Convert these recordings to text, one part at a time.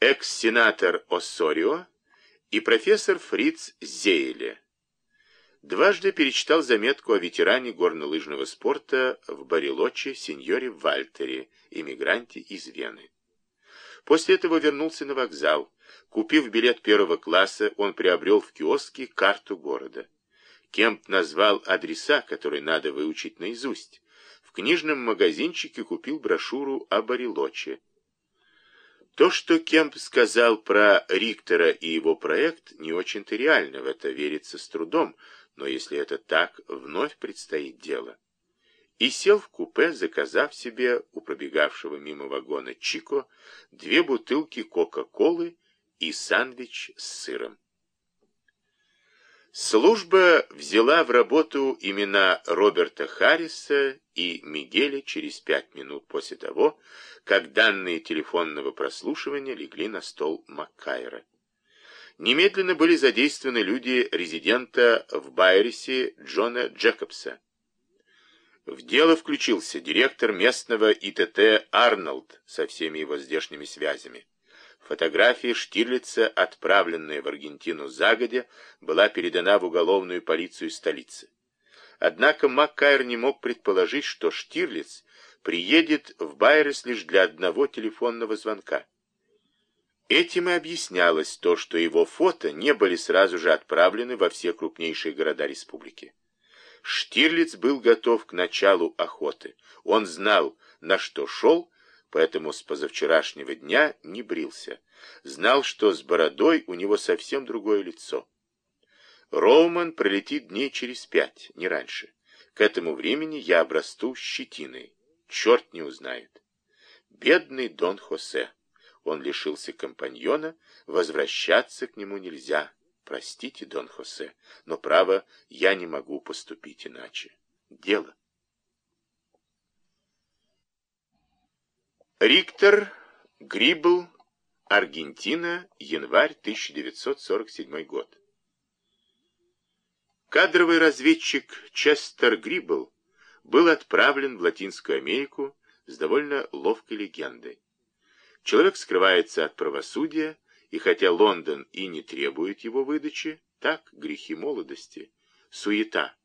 экс-сенатор Оссорио и профессор Фриц Зейле. Дважды перечитал заметку о ветеране горнолыжного спорта в Барилоче сеньоре Вальтере, иммигранте из Вены. После этого вернулся на вокзал. Купив билет первого класса, он приобрел в киоске карту города. Кемп назвал адреса, которые надо выучить наизусть. В книжном магазинчике купил брошюру о Барилоче. То, что Кемп сказал про Риктора и его проект, не очень-то реально, в это верится с трудом, но если это так, вновь предстоит дело. И сел в купе, заказав себе у пробегавшего мимо вагона Чико две бутылки Кока-Колы и сандвич с сыром. Служба взяла в работу имена Роберта Харриса и Мигеля через пять минут после того, как данные телефонного прослушивания легли на стол Маккайра. Немедленно были задействованы люди резидента в Байрисе Джона Джекобса. В дело включился директор местного ИТТ Арнольд со всеми его здешними связями. Фотография Штирлица, отправленная в Аргентину загодя, была передана в уголовную полицию столицы. Однако Маккайр не мог предположить, что Штирлиц приедет в Байрес лишь для одного телефонного звонка. Этим и объяснялось то, что его фото не были сразу же отправлены во все крупнейшие города республики. Штирлиц был готов к началу охоты. Он знал, на что шел, поэтому с позавчерашнего дня не брился. Знал, что с бородой у него совсем другое лицо. Роуман пролетит дней через пять, не раньше. К этому времени я обрасту щетиной. Черт не узнает. Бедный Дон Хосе. Он лишился компаньона, возвращаться к нему нельзя. Простите, Дон Хосе, но, право, я не могу поступить иначе. Дело. Риктор, Грибл, Аргентина, январь 1947 год. Кадровый разведчик Честер Грибл был отправлен в Латинскую Америку с довольно ловкой легендой. Человек скрывается от правосудия, и хотя Лондон и не требует его выдачи, так, грехи молодости, суета.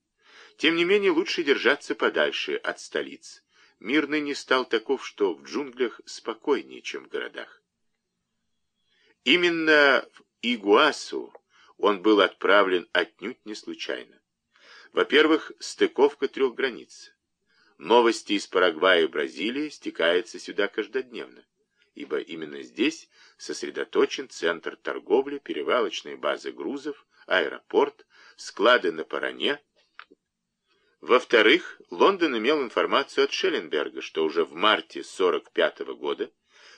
Тем не менее, лучше держаться подальше от столиц. Мир ныне стал таков, что в джунглях спокойнее, чем в городах. Именно в Игуасу он был отправлен отнюдь не случайно. Во-первых, стыковка трех границ. Новости из Парагвая и Бразилии стекаются сюда каждодневно ибо именно здесь сосредоточен центр торговли, перевалочные базы грузов, аэропорт, склады на Паране. Во-вторых, Лондон имел информацию от Шелленберга, что уже в марте 1945 года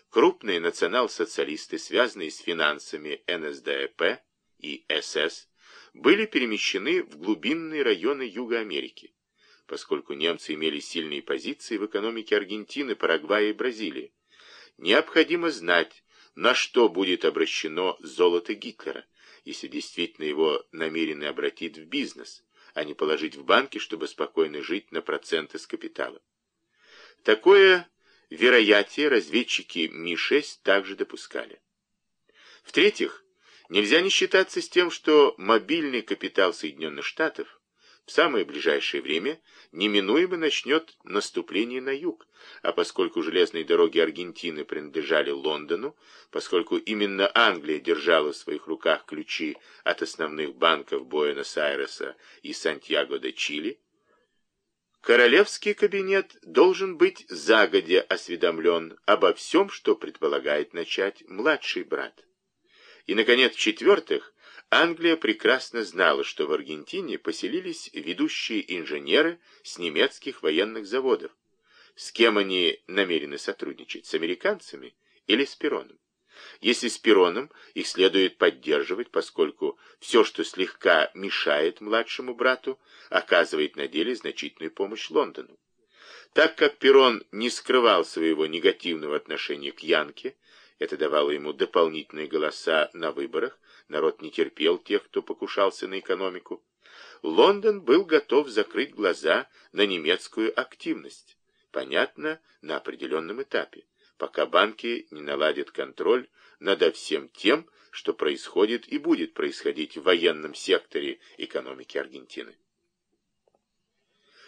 крупные национал-социалисты, связанные с финансами НСДАП и СС, были перемещены в глубинные районы Юга Америки, поскольку немцы имели сильные позиции в экономике Аргентины, Парагвая и Бразилии, Необходимо знать, на что будет обращено золото Гитлера, если действительно его намерены обратить в бизнес, а не положить в банки, чтобы спокойно жить на проценты с капитала. Такое вероятие разведчики Ми-6 также допускали. В-третьих, нельзя не считаться с тем, что мобильный капитал Соединенных Штатов в самое ближайшее время неминуемо начнет наступление на юг, а поскольку железные дороги Аргентины принадлежали Лондону, поскольку именно Англия держала в своих руках ключи от основных банков Буэнос-Айреса и Сантьяго-де-Чили, королевский кабинет должен быть загодя осведомлен обо всем, что предполагает начать младший брат. И, наконец, в-четвертых, Англия прекрасно знала, что в Аргентине поселились ведущие инженеры с немецких военных заводов. С кем они намерены сотрудничать? С американцами или с Пероном? Если с Пероном, их следует поддерживать, поскольку все, что слегка мешает младшему брату, оказывает на деле значительную помощь Лондону. Так как Перон не скрывал своего негативного отношения к Янке, это давало ему дополнительные голоса на выборах, народ не терпел тех, кто покушался на экономику. Лондон был готов закрыть глаза на немецкую активность. Понятно, на определенном этапе, пока банки не наладят контроль над всем тем, что происходит и будет происходить в военном секторе экономики Аргентины.